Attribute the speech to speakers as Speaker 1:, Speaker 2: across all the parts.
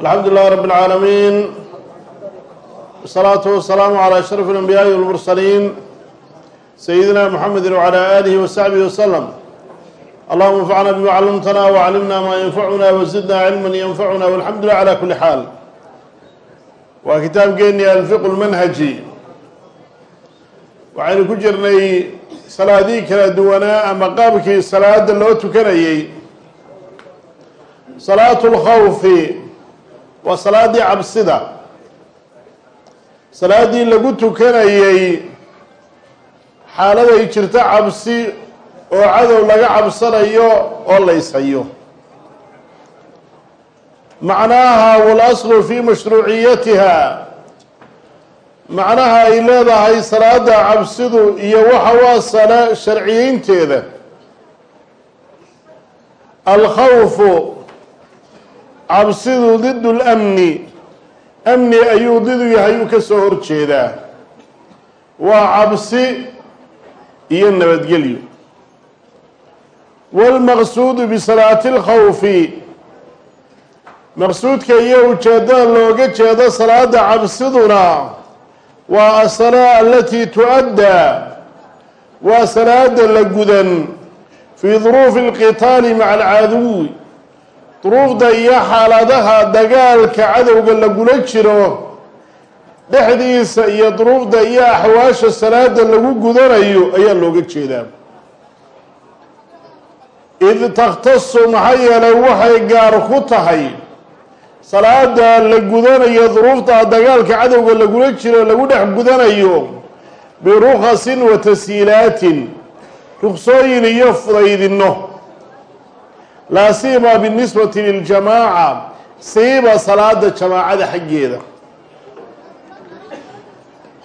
Speaker 1: alxamdu lilah rab اlcaalamiin wsalaatu wasalaamu calى ashraf اlanbiyaaءi wاlmursaliin sayidina mxamedi wعalى alihi wasaxbihi waslm allahuma anfacna bima callamtana wcallimna ma yanfacuna wazidna cilma yanfacuna walxamdu lilah cala kuli xaal waa kitaabkeeni alfiqu lmanhaji waxaynu ku jirnay salaadihii kala duwanaa ama qaabkii salaada loo tukanayey salaatu lkhawfi waa salaaddii cabsida. Salaaddii lagu tukanayey xaaladay jirto cabsi oo cadow laga cabsanayo oo layshayo macnaaha walaslu fi mashruuciyatiha. Macnaha ay leedahay salaada cabsidu iyo waxa waa sala sharciyeynteeda. Alkhawfu cabsidu didu lamni amni ayuu didu yahay uu ka soo horjeedaa waa cabsi iyo nabadgelyo wاlmaqsuudu bisalaati اlkhawfi maqsuudka iyo ujeedada looga jeedo salaada cabsiduna waa asalaa alatii tu-addaa waa salaada la gudan fii duruufi اlqitaali maca alcaduwi duruufda iyo xaaladaha dagaalka cadowga lagula jiro dhexdiisa iyo duruufda iyo axwaasha salaada lagu gudanayo ayaa looga jeedaa. Id takhtasu maxaa yeelay waxay gaar ku tahay salaada la gudanayo duruufta dagaalka cadowga lagula jiro lagu dhex gudanayo birukhasin wa tashiilaatin ruksooyin iyo fudaydinno laa siima binisbati liljamaaca siiba salaada jamaacada xaggeeda.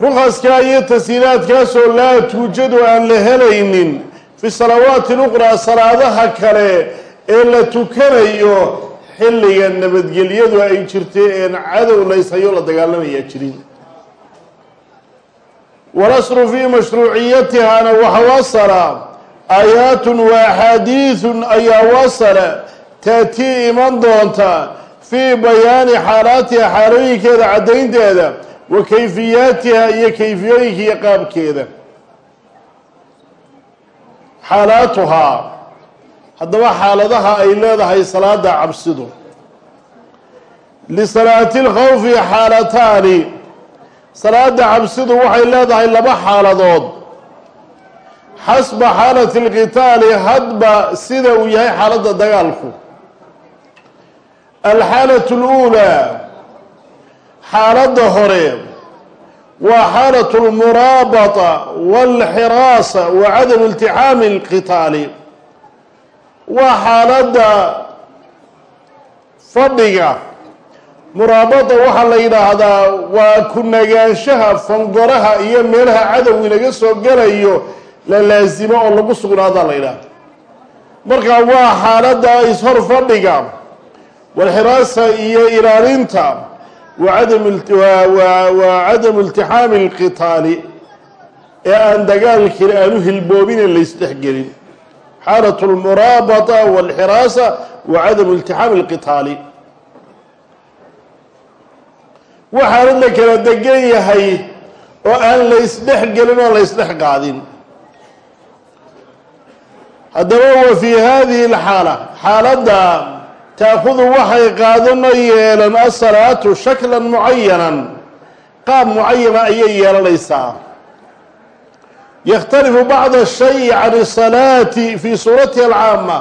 Speaker 1: Rukhaska iyo tashiilaadkaasoo laa tuujadu aan la helaynin fi salawaati luqraa salaadaha kale ee la tukanayo xilliga nabadgelyadu ay jirtay een cadow layshayo la dagaalamayaa jirin. Walasru fii mashruuciyatihana waxa wasala aayaatun wa axaadiidun ayaa wasala taatii iman doonta fii bayaani xaalaatiha xaalooyinkeeda caddaynteeda wa kayfiyaatiha iyo kayfiyooyinka iyo qaabkeeda. Xaalaatuhaa haddaba xaaladaha ay leedahay salaada cabsidu. Lisalaati lkhawfi xaalataani salaada cabsidu waxay leedahay laba xaaladood xasba xaalati اlqitaali hadba sida uu yahay xaaladda dagaalku alxaalatu اluulaa xaaladda hore waa xaalatu اlmuraabata wاlxiraasa wa cadamu iltixaami اlqitaali waa xaaladda fadhiga muraabada waxaa la yidhaahdaa waa ku nagaanshaha fangoraha iyo meelaha cadow inaga soo galayo la laasimo oo lagu sugnaada la yidhaahda marka waa xaaladda ishor fadhiga walxiraasa iyo ilaalinta waa cadamu iltixaami alqitaali ee aan dagaalkii aanu hilboobine laysdhexgelin xaalat lmuraabata walxiraasa wa cadamu iltixaami alqitaali. Waxaana la kala degan yahay oo aan laysdhex gelin oo laysdhex qaadin haddaba wa fii hadihi اlxaala xaaladda taakudu waxay qaadano yeelan asalaatu shaklan mucayanan qaab mucayana ayay yeelanaysaa. Yakhtalifu bacda shayi can isalaati fii suuratiha alcaama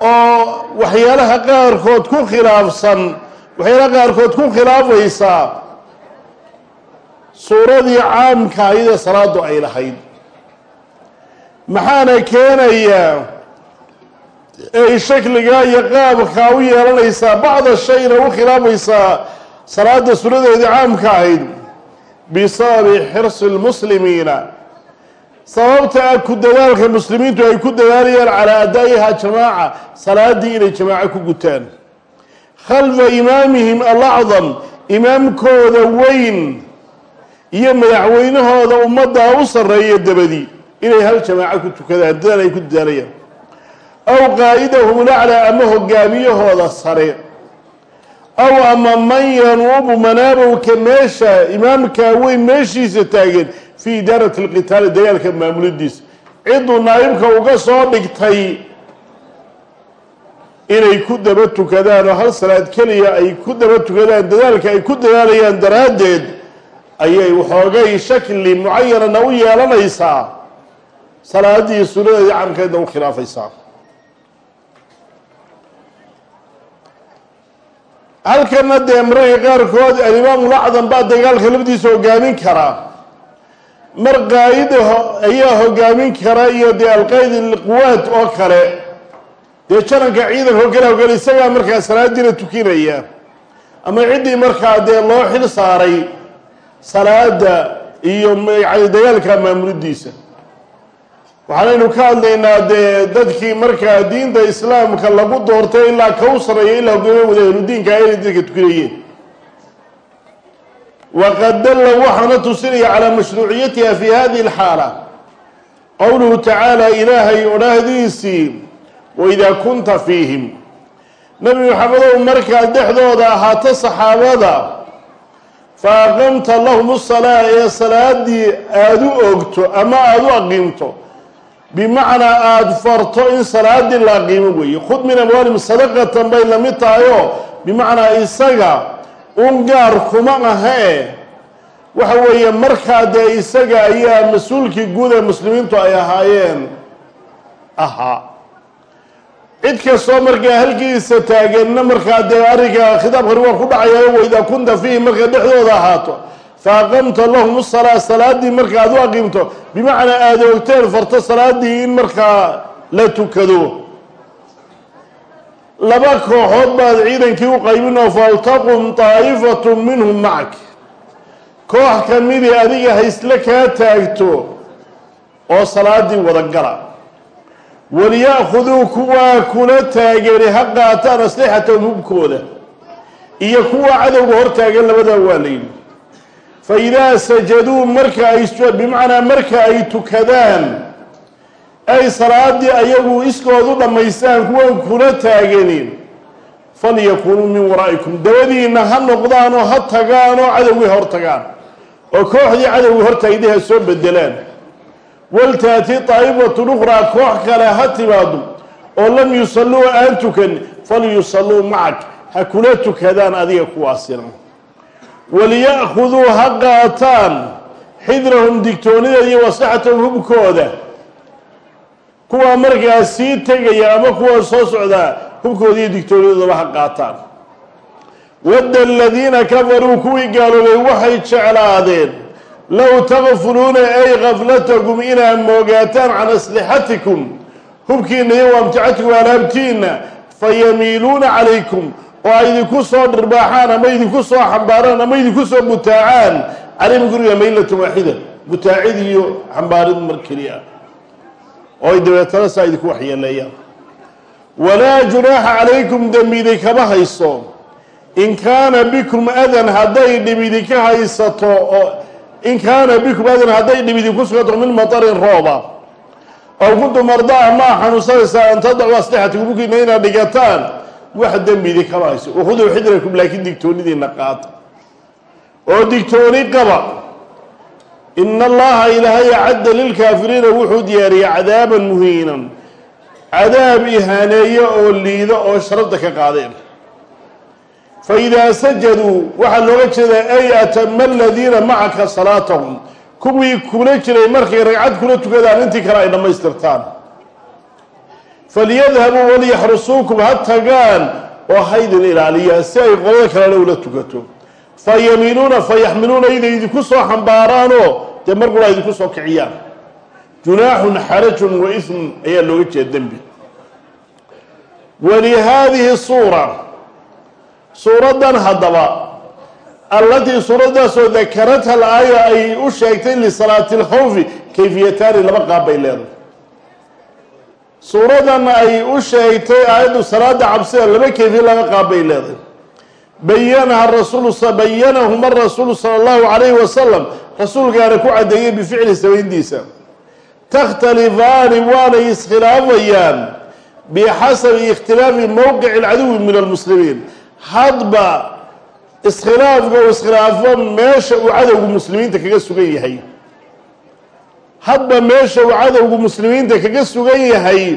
Speaker 1: oo waxyaalaha qaarkood ku khilaafsan waxyaalaha qaarkood ku khilaafaysaa suuradii caamka ayadee salaadu ay lahayd maxaana keenaya ay shakligaa iyo qaabkaa u yeelanaysaa bacda shayna u khilaafaysaa salaada suuradeedii caamka ahayd bisababi xirsi lmuslimiina sababta ah ku dadaalka muslimiintu ay ku dadaalayaan calaa adaa'iha jamaaca salaadii inay jamaaco ku gutaan. Khalfa imaamihim alacdam imaamkooda weyn iyo madaxweynahooda ummaddaa u sarreeya dabadi inay hal jamaaco ku tukadaan dadaal ay ku dadaalayaan aw qaa'idahum laclaa ama hogaamiyahooda sare. Aw ama man yanuubu manaabowka meesha imaamkaa weyn meeshiisa taagan fii idaarati alqitaali dagaalka maamulidiisa. Cidduu naa'ibka uga soo dhigtay inay ku daba tukadaan oo hal salaad keliya ay ku daba tukadaan dadaalka ay ku dadaalayaan daraaddeed ayay waxoogay shakli mucayanana u yeelanaysaa salaadii sunadeedii camkeedna u khilaafaysaa. Halkana dee mararka qaarkood alimaamulacdam baa dagaalka lafdiisa hogaamin karaa. Mar qaayida ayaa hogaamin kara iyo dee alqayd alquwaad oo kale. Dee jananka ciidanka oo kale hogaana isagaa markaa salaadiina tukinaya. Ama ciddii markaa dee loo xil saaray salaada iyo yani dagaalka maamulidiisa waxaanaynu ka hadlaynaa dee dadkii markaa diinta islaamka lagu doortay ilaa ka u sareeya ilaa hogaamiya wada ahludiinka inay dadka tukinayeen waqad dalla waxaana tusinaya calaa mashruuciyatiha fi hadihi alxaala qowluhu tacaala ilaahay odhaahdiisii waidaa kunta fiihim nabi maxamedow markaad dhexdooda ahaato saxaabada fa aqamta lahum usalaa ee salaadii aada u ogto ama aada u aqiimto bimacnaa aada farto in salaadii la aqiimo weeye khud min amwaalihim sadaqatan bay la mid tahayoo bimacnaa isaga un gaar kuma ahee waxa weeye markaa dee isaga ayaa mas'uulkii guud ee muslimiintu ay ahaayeen. Ahaa cid kastoo markaa halkiisa taaganna markaa dee arrinka khitaabkani waa ku dhacayayo waidaa kunta fiihi markaa dhexdooda ahaato fa aqamta lahum usalaa salaadii marka aad u aqiimto bimacnaa aada ogteen farto salaadii in markaa la tukado laba kooxood baad ciidankii u qaybin oo faltaqum taa'ifatu minhum macak koox ka midii adiga haysle kaa taagto oo salaadii wadagala waliya'khuduu kuwaa kula taagani ha qaataan aslixatahum hubkooda iyo kuwa cadowga hortaagan labadaa waa layidhi fa idaa sajaduu marka ay bimacnaa marka ay tukadaan ay salaadii ayagu iskoodu dhammaystaan kuwan kula taaganin. Falyakunuu min waraa'ikum. Dabadiinna ha noqdaan oo ha tagaan oo cadowgii hor tagaan. Oo kooxdii cadowgii hortaagday ha soo bedelaan waltaati daa'ifatun ukhraa koox kale ha timaado oo lam yusalluu aan tukan falyusalluu macak. Ha kula tukadaan adiga kuwaasina waliya'khuduu ha qaataan xidrahum digtoonideeda iyo wasaxatahum hubkooda kuwaa markaa sii tegaya ama kuwa soo socdaa hubkooda iyo digtooniyadoodaba ha qaataan. Wadda aladiina kafaruu kuwii gaaloobay waxay jeclaadeen low takfuluuna ay kaflatakum inaad moogaataan can aslixatikum. Hubkiina iyo waamticatikum alaabtiina fayamiiluuna calaykum oo ay idinku soo dhirbaaxaan ama idinku soo xambaaraan ama idinku soo butaacaan calayhim guriga maylatan waaxida butaacid iyo xambaarid mar keliya. Oo ay dabeetana saa idinku waxyeeleeyaan walaa junaaxa calaykum dembidi kama hayso. In kaana bikum adan hadday dhib idinka haysato oo in kaana bikum adan hadday dhib idinku sugato min matarin rooba. Ow kuntum ardaa maa xanuunsanaysaa an tadacu aslixatikum bukiina inaad dhigataan wax dembi idinkama hayso wakhuduu xidrakum laakiin digtoonidiina qaata oo digtooni qaba ina allaha ilaahay acadda lilkaafiriina wuxuu diyaariyey cadaaban muhiinan. Cadaab ihaaneeyo oo liida oo sharabda ka qaadeen. Fa idaa sajaduu waxaa looga jeedaa ay atama aladiina macaka salaatahum. Kuwii kula jiray markay ragcad kula tukadaan intii kale ay dhammaystirtaan falyadhabuu walyaxrusuukum ha tagaan oo haydin ilaaliyaan si ay qolada kalena ula tukato. fa yamiinuuna fa yaxmiluuna inay idinku soo xambaaraanoo dee mar qura idinku soo kiciyaan junaaxun xarajun wa ismun ayaa looga jeeda dembi. walihaadihi suura suuraddan haddaba. allatii suuraddaasoo dakaratha al-aaya ay u sheegtay lisalaati alkhawfi kayfiyataani laba qaab bay leedahay suuradan ay u sheegtay aayaddu salaada cabsida laba kayfiya laba qaab bay leedahay. Bayanaha rasuulu bayanahuma rasuulu sala allahu calayhi wasalam rasuulkaana ku caddeeyey bificli samayntiisa takhtalifaani waanay iskhilaafayaan bixasabi ikhtilaafi mowqici alcaduwi min almuslimiin. Hadba iskhilaafka uu iskhilaafo meesha uu cadowgu muslimiinta kaga sugan yahay hadba meesha uu cadowgu muslimiinta kaga sugan yahay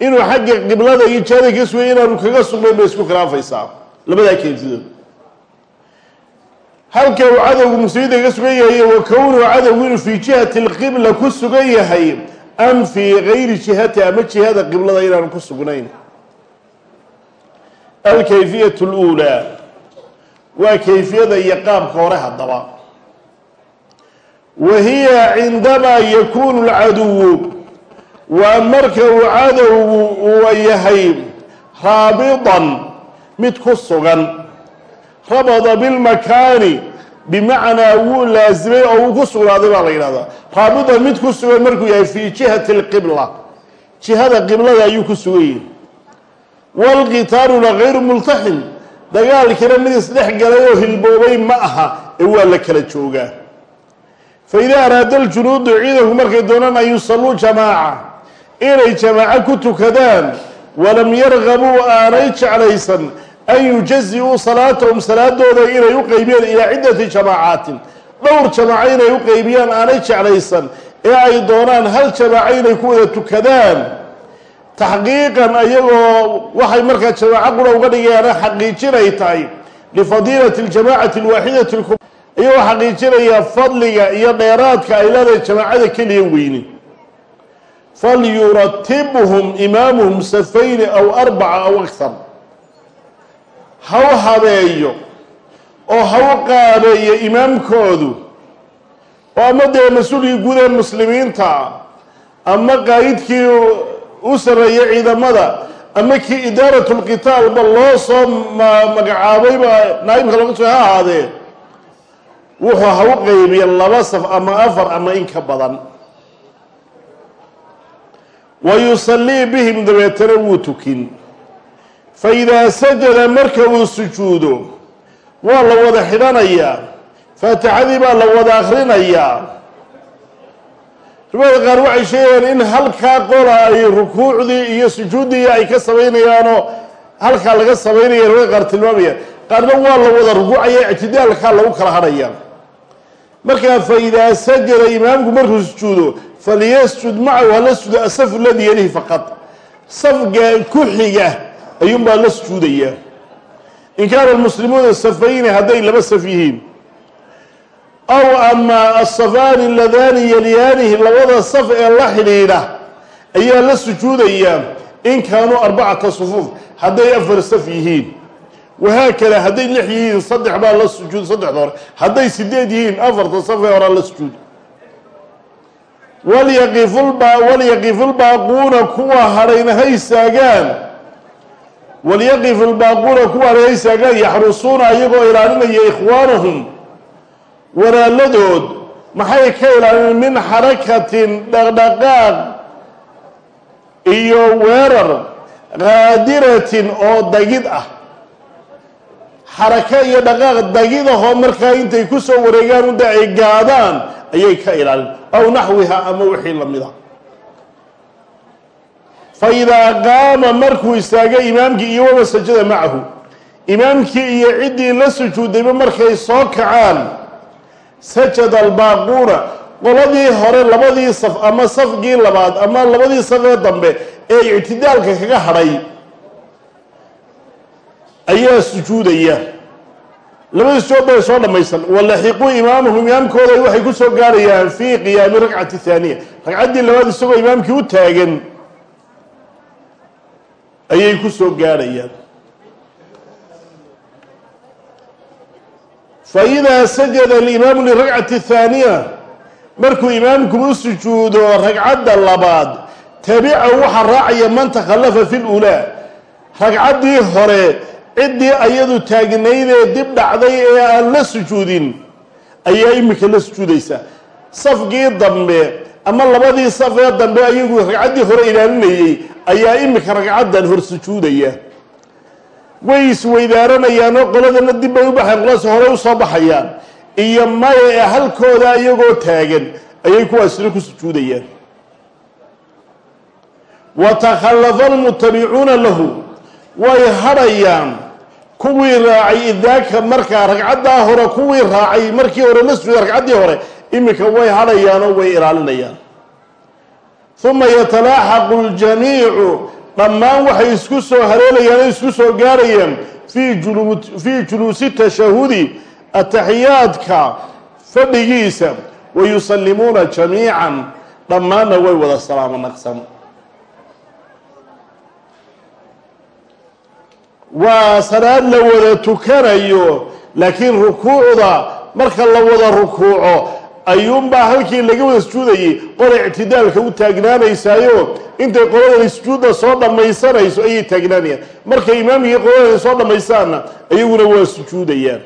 Speaker 1: inuu xagga qiblada iyo jihada kaga sugan inaanu kaga sugnayn bay isku khilaafaysaa labadaa keentidood halka uu cadowgu muslimiinta kaga sugan yahay wa kownuhu cadowgu inuu fii jihati alqibla ku sugan yahay am fii gayri jihati ama jihada qiblada inaanu ku sugnayn. Alkayfiyat اluulaa waa kayfiyada iyo qaabka hore haddaba wa hiya cindamaa yakunu lcaduwu waa marka uu cadowgu uu yahay raabidan mid ku sugan. Rabada bilmakaani bimacnaa wuu laasimay oo uu ku sugnaaday baa la yidhahdaa. Raabidan mid ku sugan markuu yahay fii jihati alqibla. Jihada qiblada ayuu ku sugan waalqitaaluna gayru multaxim. Dagaalkiina mid isdhex galay oo hilboobay ma aha ee waa la kala joogaa fa idaa araada aljunuudu ciidanku markay doonaan an yusalluu jamaaca inay jamaaco ku tukadaan walam yargabuu aanay jeclaysan an yujazi-uu salaatahum salaadooda inay u qeybiyaan ilaa ciddati jamaacaatin dhowr jamaaco inay u qeybiyaan aanay jeclaysan ee ay doonaan hal jamaaco inay ku wada tukadaan taxqiiqan ayagoo waxay markaa jamaaco qura uga dhigayaana xaqiijinay tahay lifadiilati ljamacati alwaaxidati iyagoo xaqiijinaya fadliga iyo dheeraadka ay leedahay jamaacada keliya weyni. Falyuratibhum imaamuhum safayni aw arbaca aw akhar haw habeeyo oo haw qaabeeyo imaamkoodu oo ama dee mas'uulkii guud ee muslimiinta ama qaa'idkii u sareeya ciidamada ama kii idaarat lqitaalba loo soo magacaabayba naaibka laga soo ha ahaadee wuxuu ha u qeybiya laba saf ama afar ama in ka badan. Wa yusallii bihim dabeetana wuu tukin. Fa idaa sajada marka uu sujuudo waa la wada xidhanayaa. Faatixadii baa la wada akhrinayaa riwaayada qaar waxay sheegayaan in halkaa qola ay rukuucdii iyo sujuuddii ay ka samaynayaanoo halkaa laga samaynaya riwayada qaar tilmaamayaan qaarna waa la wada rukuucaya ictidaalkaa lagu kala hadhaya markaa fa idaa sajada imaamku markuu sujuudo falyasjud macahu hala sujuudo asafu ladii yalihi faqad. Safga ku xiga ayuunbaa la sujuudaya. In kaana almuslimuuna safayni hadday laba saf yihiin. Aw ama asafaani ladaani yalyaanihi labada saf ee la xidhiidha ayaa la sujuudaya in kaanuu arbacata sufuuf hadday afar saf yihiin wahaakada hadday lix yihiin saddex baa la sujuud saddexda hore hadday sideed yihiin afarta saf ee horaa la sujuud walyaqifulba walyaqifu lbaaquuna kuwa hadhayna ha istaagaan walyaqifu lbaaquuna kuwa hadhayna ha istaagaan yaxrusuuna ayagoo ilaalinaya ikhwaanahum walaaladood maxay ka ilaalin min xarakatin dhaqdhaqaaq iyo weerar qaadiratin oo dagid ah xarako iyo dhaqaaq dagidahoo markaa intay ku soo wareegaan unda ay gaadaan ayay ka ilaalin aw naxwiha ama wixii la mid a fa idaa qaama markuu istaagay imaamkii iyo waba sajada macahu. Imaamkii iyo ciddii la sujuudayba markay soo kacaan sajada albaaquuna qoladii hore labadii saf ama safkii labaad ama labadii saf ee dambe ee ictidaalka kaga hadhay ayaa sujuudaya. Labadii sujood bay soo dhammaysan walaxiquu imaamahum imaamkooda waxay ku soo gaarayaan fii qiyaami rakcati haaniya ragcaddii labaad isagoo imaamkii u taagan ayay ku soo gaarhayaan fa sajada alimaamu lirakcati haaniya markuu imaamku u sujuudo ragcadda labaad tabicahu waxaa raacaya man takhallafa fi lulaa ragcaddii hore ciddii ayadu taagnaydee dib dhacday ee aan la sujuudin. Ayaa imika la sujuudaysa. Safkii dambe ama labadii saf ee dambe ayagu ragcaddii hore ilaalinayay ayaa imika ragcaddan hor sujuudaya. Way isweydaaranayaanoo qoladana dib bay u baxayan qoladaas hore u soo baxayaan. Iyo maya ee halkooda iyagoo taagan ayay kuwaasina ku sujuudayaan. Wa takhallafa almutabicuuna lahu way hadhayaan kuwii raacay idaaka markaa ragcaddaa hore kuwii raacay markii hore la sujuuday ragcaddii hore iminka way hadhayaanoo way ilaalinayaan. Uma yatalaaxaqu ljamiicu dhammaan waxay isku soo haleelayaan o isku soo gaarayaan fii juluusi tashahudi ataxiyaadka fadhigiisa wa yusallimuuna jamiican dhammaanna way wada salaamo naqsan waa salaad la wada tukanayo laakiin rukuucda marka la wada rukuuco ayuunbaa halkii laga wada sujuudayay qola ictidaalka u taagnaanaysaayo intay qoladan sujuudda soo dhammaysanayso ayay taagnaanayaan. Markay imaamkii qoladan soo dhammaystaanna ayaguna waa sujuudayaan.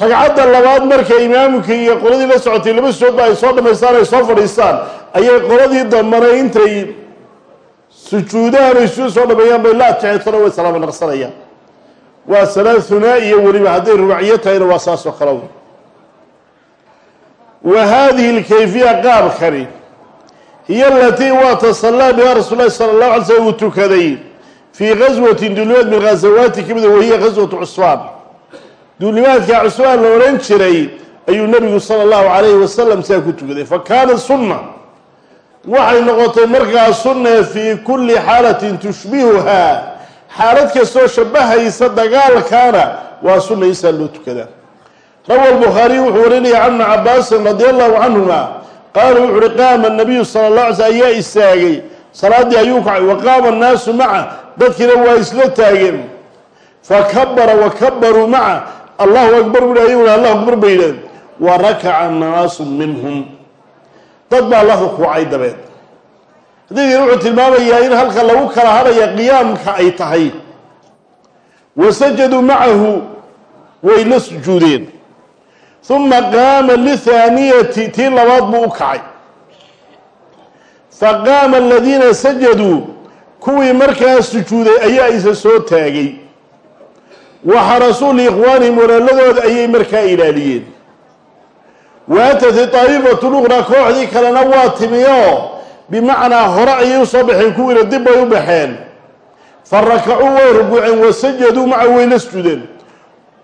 Speaker 1: Ragcadda labaad marka imaamkii iyo qoladii la socotay laba sujoodba ay soo dhammaystaan ay soo fadhiistaan ayay qoladii dambana intay sujuudahan ay sujuud soo dhameeyaan bay la atixeetona way salaamo naqsanayaan. Waa salaad hunaa-iya weliba hadday rubaaciyo tahayna waa saas oo kale wa haadihi lkayfiya qaabkani hiyo alatii waa tasallaa biha rasuul lahi sala allahu alay slm uu tukaday fii gaswatin duulimaad min ghazawaati kamida wahiya gaswatu cusfaan duulimaadka cusfaan la odhan jiray ayuu nabigu sala allahu calayhi wasalam saa ku tukaday. Fa kaanat sunna waxay noqotay markaa sunne fii kulli xaalatin tushbihuhaa xaalad kastoo shabahaysa dagaalkaana waa sunna isaa loo tukadaa rawa albukhaariy wuxuu warinaya can ibni cabaasin radi allahu canhuma qaala wuxu uhi qaama nabiyu sala allah alay sl ayaa istaagay. Salaaddii ayuu kacay wa qaama annaasu maca. Dadkiina waa isla taageen. Fakabara wa kabaruu maca. Allahu akbar bui ayaguna allahu akbar bay yidhahdeen wa rakaca naasu minhum dad baa la rukuucay dabeed. Xadiidkan wuxuu tilmaamayaa in halka lagu kala hadhaya qiyaamka ay tahay wa sajaduu macahu way la sujuudeen. Uma qaama lithaaniyati tii labaad buu u kacay. Faqaama aladiina sajaduu kuwii markaa sujuuday ayaa isa soo taagay. Waxarasuu liikhwaanihim walaaladooda ayay markaa ilaaliyeen waatati taa'ifatu luqraa kooxdii kalena waa timioo bimacnaa hore ayay u soo baxeen kuwiina dib bay u baxeen. Fa rakacuu way rukuuceen wasajaduu maca way la sujudeen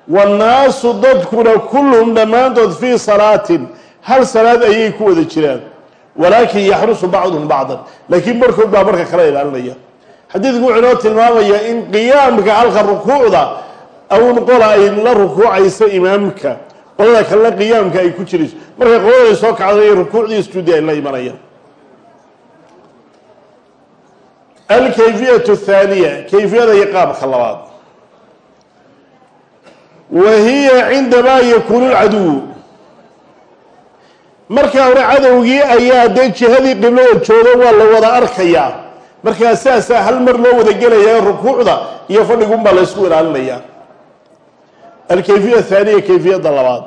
Speaker 1: wannaasu dadkuna kulluhum dhammaantood fii salaatin hal salaad ayay ku wada jiraan. Walaakin yaxrusu bacduhum bacdan. Laakiin barhkood baa marka kala ilaalinaya. Xadiidku wuxuu inoo tilmaamayaa in qiyaamka halka rukuucda awn qola ay la rukuucayso imaamka qolada kalena qiyaamka ay ku jirayso markay qolada soo kacdo iyo rukuucdii sujuudi ay la imanayaan alkayfiyatu athaaniya kayfiyada iyo qaabka labaad. Wa hiya cindamaa yakuunu lcaduwu markaa hore cadowgii ayaa dee jihadii qiblada jooga waa la wada arkayaa. Markaa saasaa hal mar loo wada gelayaa rukuucda iyo fadhigunbaa la ysku ilaalinayaa alkayfiya athaaniya kayfiyadda labaad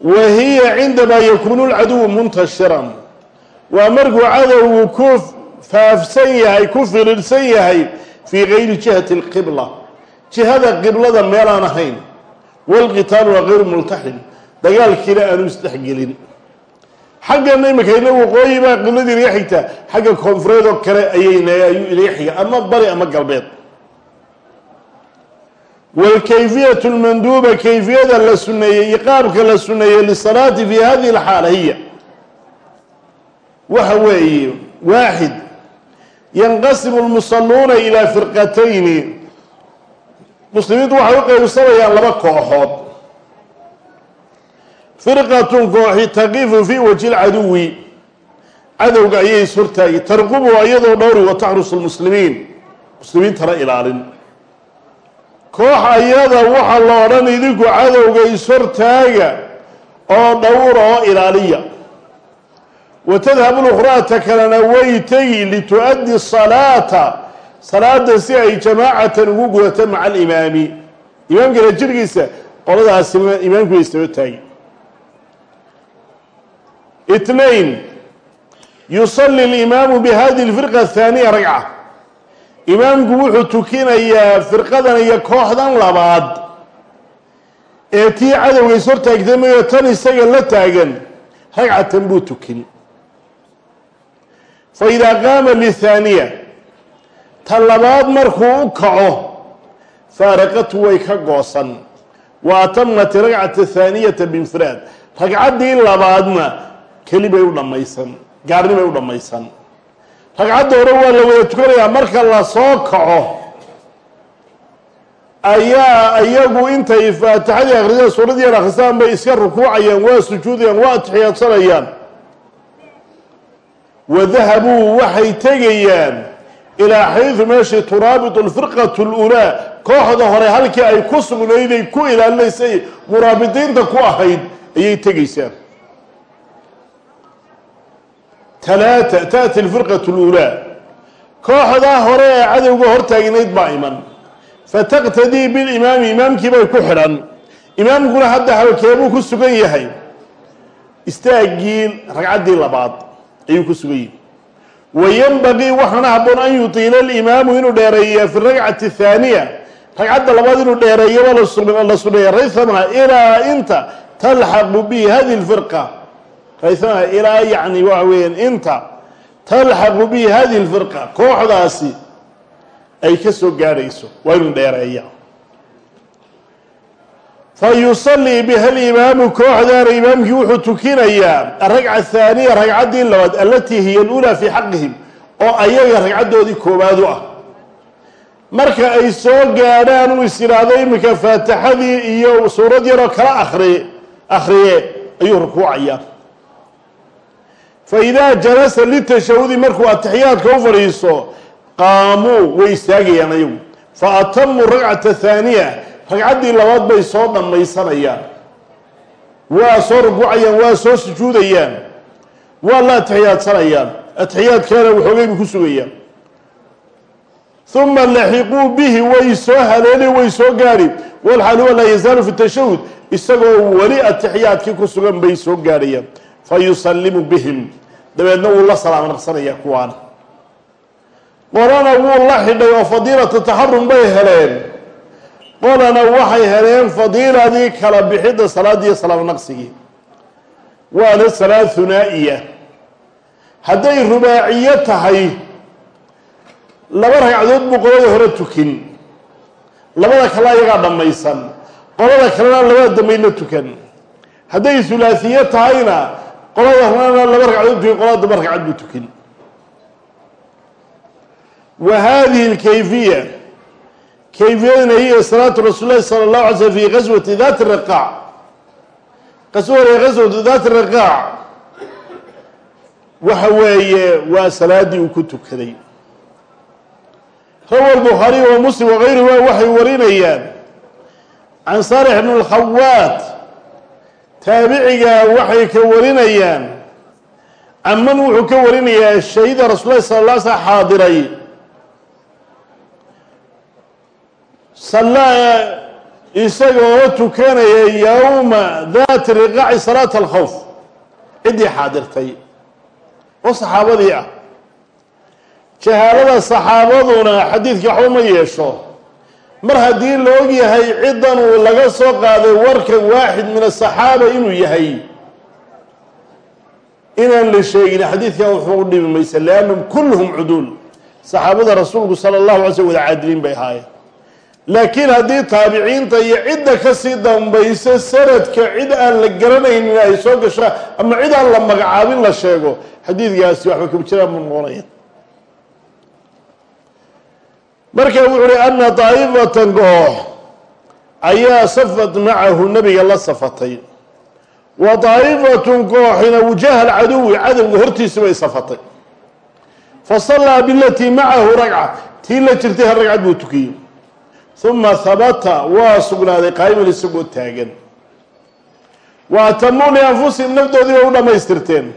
Speaker 1: wa hiya cindamaa yakuunu lcaduwu muntashiran waa markuu cadowgu ku faafsan yahay ku firirsan yahay fii gayri jihati alqibla jihada qiblada meelaan ahayn walqitaalu waa gayru multaxim dagaalkiina aanu isdhexgelin xaggana iminka ina waqooyi baa qibladii inaga xigtaa xagga koonfureed oo kale ayayna ayuu ama bari ama galbeed wاlkayfiyة اlmanduuba kayfiyada la suneeyey iyo qaabka la suneeyey lisalaati fi hadihi اlxaala hiya waxa weeye waaxid yanqasimu اlmusaluuna ilaa firqatayni muslimiintu waxay u qeybsamayaan laba kooxood firqatun kooxi taqifu fi wajhi اlcaduwi cadowga ayay ishortaagi tarqubu iyadoo dhowri wa taxrusu اlmuslimiin muslimiintana ilaalin koox ayada waxaa la odhan idinku cadowga ishortaaga oo dhowra oo ilaaliya. Wa tadhabu lukhraata kalena way tegi litu'addi salaata salaada si ay jamaacatan ugu gudato maca alimaami. Imaamkana jirkiisa qoladaasina imaamku way istaba taagi itnain yusalli اlimaamu bihadihi اlfirqa ahaaniya ragca imaamku wuxuu tukinayaa firqadan iyo kooxdan labaad ee tii cadowga is hortaagtay mayo tan isaga la taagan ragcatan buu tukin. Fa idaa qaama lithaaniya ta labaad markuu u kaco faaraqatu way ka goosan. Wa atamat ragcata haaniyata binfiraad ragcaddii labaadna keli bay u dhammaysan gaarni bay u dhammaysan ragcadda hore waa la wada tukanayaa. Marka la soo kaco ayaa iyagu intay faatixadii akhriyaan suuradii an akhrisaan bay iska rukuucayaan waa sujuudayaan waa atixiyaadsanayaan wa dahabuu waxay tegayaan ilaa xaydu meeshii turaabitu alfirqatu اlulaa kooxda hore halkii ay ku sugnayday ku ilaalinaysay muraabidiinta ku ahayd ayay tegaysaa talaata taأti alfirqatu اlulaa kooxdaa hore ee cadowga hortaagnayd baa iman. Fataqtadii bilimaami imaamkii bay ku xidhan. Imaamkuna hadda halkeebuu ku sugan yahay. Istaaggii ragcaddii labaad ayuu ku sugan yahay. Wayanbagii waxaana habboon an yutiila alimaamu inuu dheereeya fi ragcati athaaniya ragcadda labaad inuu dheereeyaba la suneeya raythama ilaa inta talxaqu bihi hadihi lfirqa raythama ilaa yani waxa weeyaan inta talxaqu bihi hadihi lfirqa kooxdaasi ay ka soo gaadhayso waa inuu dheereeya fa yusallii biha limaamu kooxdaana imaamkii wuxuu tukinayaa aragca athaaniya ragcaddii labaad alatii hiya alulaa fii xaqihim oo ayaga ragcaddoodii koowaad u ah. Marka ay soo gaadhaan uu is yidhaahdo iminka faatixadii iyo suurad yaroo kala akri akhriye ayuu rukuucaya fa idaa jalasa litashahudi markuu atixiyaadka u fadhiiso qaamuu way istaagayaan ayagu. Fa atamuu ragcata thaaniya ragcaddii labaad bay soo dhammaysanayaan. Waa soo rukuucayaan waa soo sujuudayaan waa la atixiyaadsanayaan atixiyaadkaana waxoogay buu ku sugayaan. Uma laxiquu bihi way soo haleeli way soo gaadhi walxaal huwa laa yazaalu fi tashahud isagoo weli atixiyaadkii ku sugan bay soo gaadhayaan fa yusallimu bihim. Dabeedna wuu la salaam naqsanayaa kuwaana qolana wuu la xidhay oo fadiilata taxarum bay heleen. Qolana waxay heleen fadiiladii kala bixidda salaadiiyo salaam naqsigii. Waana salaad hunaa'iya hadday rubaaciyo tahay laba ragcadood buu qolada hore tukin. Labada kale ayagaa dhammaysan. Qolada kalena labada dambayna tukan. Hadday hulaasiye tahayna qolada horena laba ragcadood tukin qolada damba ragcad buu tukin wa hadihi اlkayfiya kayfiyadina hiya salaatu rasuul lahi salى اllahu alay slm fi gaswati dati riqaac qaswada gaswatu dati riqaac waxa weeye waa salaadii uu ku tukaday rawa الbukhaariy wa muslim wagayruhuma waxay warinayaan can salix bn اlkhawaat taabiciga waxay ka warinayaan caman wuxuu ka warinayaa shahida rasul lahi sala la sl xaadiray. Sallaa isaga oo tukanaya yowma dati riqaaci salaata alkhawf. Ciddii xaadirtay. Oo saxaabadii ah. Jahaalada saxaabaduna xadiidka waxba ma yeesho mar haddii la yahay ciddan uu laga soo qaaday warka waaxid min asaxaaba inuu yahay. Inaan la sheegin xadiidkan wuxuu u dhimi maysa liannahum kulluhum cuduul. Saxaabada rasuulku sala allahu alay slm wada caadiliin bay ahaayeen. Laakiin haddii taabiciinta iyo cidda ka sii dambaysa sanadka cid aan la garanaynin ay soo gasho ama cid aan la magacaabin la sheego xadiidkaasi waxba kabjiraan buu noqonaya marka wuxu uhi ana daa'ifatan koox ayaa safat macahu nabiga la safatay. Wa daa'ifatun kooxina wujaha alcaduwi cadowga hortiisa bay safatay. Fa sallaa bilatii macahu ragca tii la jirtay hal ragcad buu tukiyey uma habata waa sugnaaday qaa'iman isagoo taagan. Wa atamuu lianfusihim nafdoodii bay u dhammaystirteen.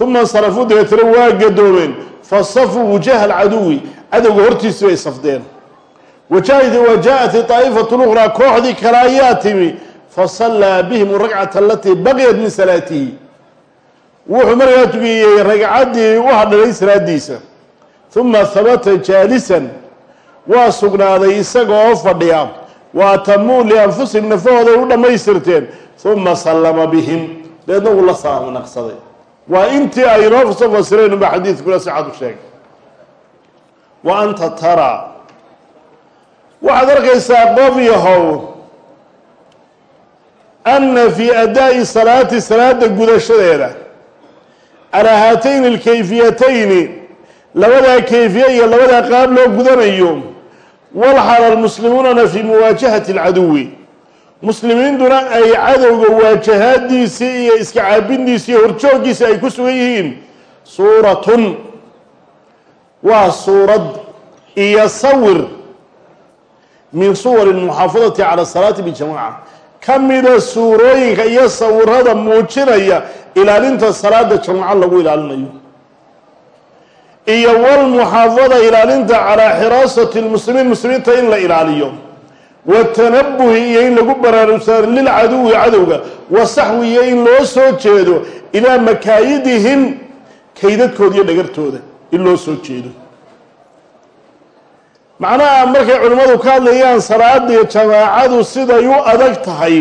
Speaker 1: Uma insarafuu dabeetana waa gadoomeen. Fasafuu wujaha alcaduwi cadowga hortiisi bay safdeen. Wa jaa-at daa'ifatu luqraa kooxdii kale ayaa timi fasallaa bihim ragcata alatii baqiyat min salaatihi. Wuxuu markaa tukiyey ragcaddii u hadhalay salaadiisa uma habata jaalisan waa sugnaaday isaga oo fadhiya. Wa atamuu lianfusihim nafahooday u dhammaystirteen. Uma sallama bihim deedna wuu la salaamo naqsaday waa intii ay inoo soo fasireen unba xadiidkuna sixad u sheegay wa anta taraa waxaad arkaysaa qof yahow anna fii adaa'i salaati salaada gudashadeeda. Calaa haatayni alkayfiyatayni. Labadaa kayfiye iyo labadaa qaab loo gudanayo. Walxal almuslimuunana fii muwaajahati alcaduwi. Muslimiintuna ay cadowga waajahaadiisii iyo iska caabindiisi iyo horjooggiisi ay ku sugan yihiin. Suuratun waa suurad iyo sawir min suwari lmuxaafadati cala asalaati bijamaca ka mida suurooyinka iyo sawirada muujinaya ilaalinta salaada jamaco lagu ilaalinayo. Iyo walmuxaafada ilaalinta calaa xiraasati lmuslimiin muslimiinta in la ilaaliyo. Watanabuhi iyo in lagu baraarugsaano lilcaduwi cadowga. Wasaxwi iyo in loo soo jeedo ilaa makaayidihim kaydadkooda iyo dhagartooda in loo soo jeedo. Macnaha markay culimmadu ka hadlayaan salaadii jamaacadu siday u adag tahay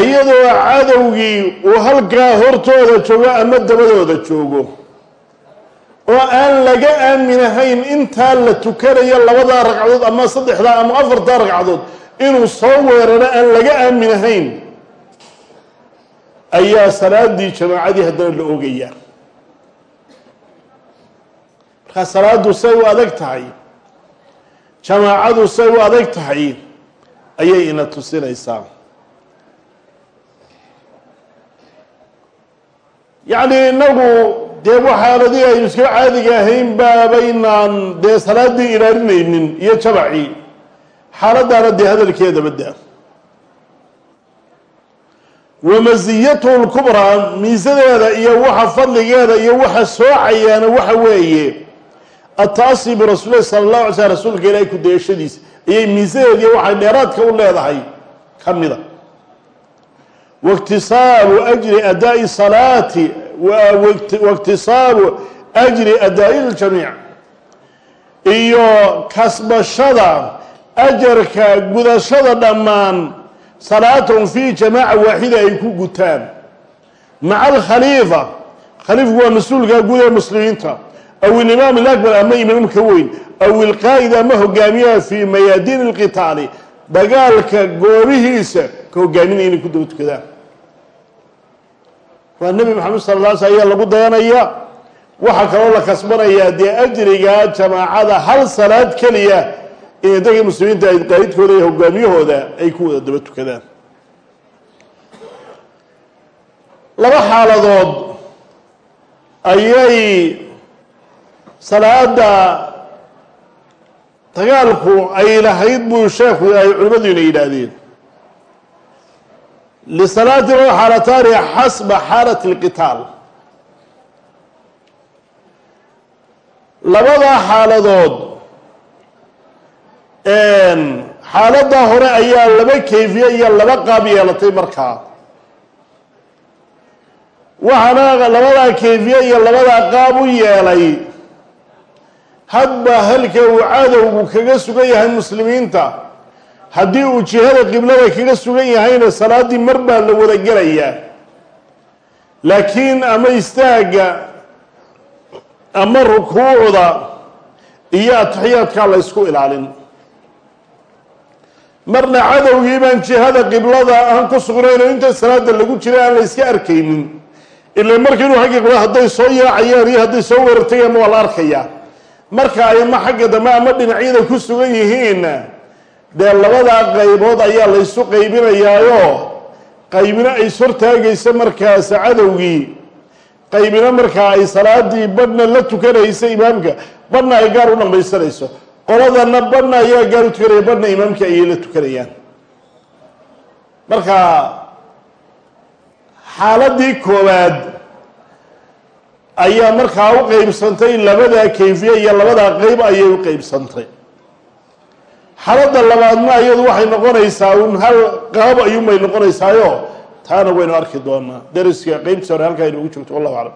Speaker 1: iyadoo cadowgii uu halkaa hortooda joogo ama dabadooda joogo oo aan laga aaminahayn intaa la tukanayo labadaa ragcadood ama saddexdaa ama afartaa ragcadood inuu soo weeraro aan laga aaminahayn ayaa salaadii jamaacadii haddana la ogayaa salaadu say u adag tahay jamaacadu say u adag tahay ayay ina tusinaysaa. Yacni inagu dee waxaaladii aynu iska caadiga ahayn baabaynaan dee salaadii ilaalinaynin iyo jabacii xaaladaana dee hadalkeeda badda wamasiyatuhu lkubraa miisadeeda iyo waxa fadligeeda iyo waxa soocayaana waxa weeye ataasi birasuulilahi sala allahu alay slam rasuulka ilaahay ku dayashadiisa. Ayay miisadeediiyo waxay dheeraadka u leedahay. Ka mida waiktisaabu ajri adaa'i salaati waiktisaabu ajri adaa'i ljamiic iyo kasbashada ajarka gudashada dhammaan salaatahum fii jamaaca waaxida ay ku gutaan. Maca alkhaliifa khaliifku waa mas'uulka guud ee muslimiinta aw ilimaam alakbar ama imaamka weyn. Aw ilqaa'id ama hogaamiyaha fii mayaadiin alqitaali. Dagaalka goobihiisa ka hogaaminaya inay ku daba tukadaan waa nebi maxamed sala la alay sl ayaa lagu dayanaya. Waxaa kaloo la kasbanayaa dee ajriga jamaacada hal salaad keliya in dadka muslimiinta ay qaa'idkooda iyo hogaamiyahooda ay ku wada daba tukadaan laba xaaladood ayay salaada dagaalku ay lahayd buu sheekhu ay culimmadiina yidhaahdeen. Lisalaati laba xaalataani xasba xaalati اlqitaal labadaa xaaladood xaaladdaa hore ayaa laba kayfiye iyo laba qaab yeelatay markaa waxaana labadaa kayfiye iyo labadaa qaab u yeelay hadba halka uu cadowgu kaga sugan yahay muslimiinta haddii uu jihada qiblada kaga sugan yahayna salaaddii mar baa la wada gelayaa. Laakiin ama istaagga ama rukuucda iyo atixiyaadkaa la ysku ilaalin. Marna cadowgii baan jihada qiblada aan ku sugnayn oo inta salaada lagu jira aan la iska arkaynin ila marka inuu xagga hadday soo yaacayaan iyo hadday soo weerartayaan waa la arkayaa marka ay ama xagga dambe ama dhinacyada ku sugan yihiin dee labadaa qaybood ayaa la ysu qaybinayaayo. Qaybina ay ishortaagaysa markaas cadowgii. Qaybina markaa ay salaadii badhna la tukanaysa imaamka badhna ay gaar u dhammaysanayso. Qoladana badhna ayaa gaar u tukanaya badhna imaamka ayay la tukanayaan. Marka xaaladii koowaad ayaa markaa u qeybsantay labadaa kayfiye iyo labadaa qeyb ayay u qeybsantay xaaladda labaadna iyadu waxay noqonaysaa un hal qaab ayuunbay noqonaysaayo taana waynu arki doonaa. Dariska qeybtiisa hore halkaa inoogu joogto wallahu aclam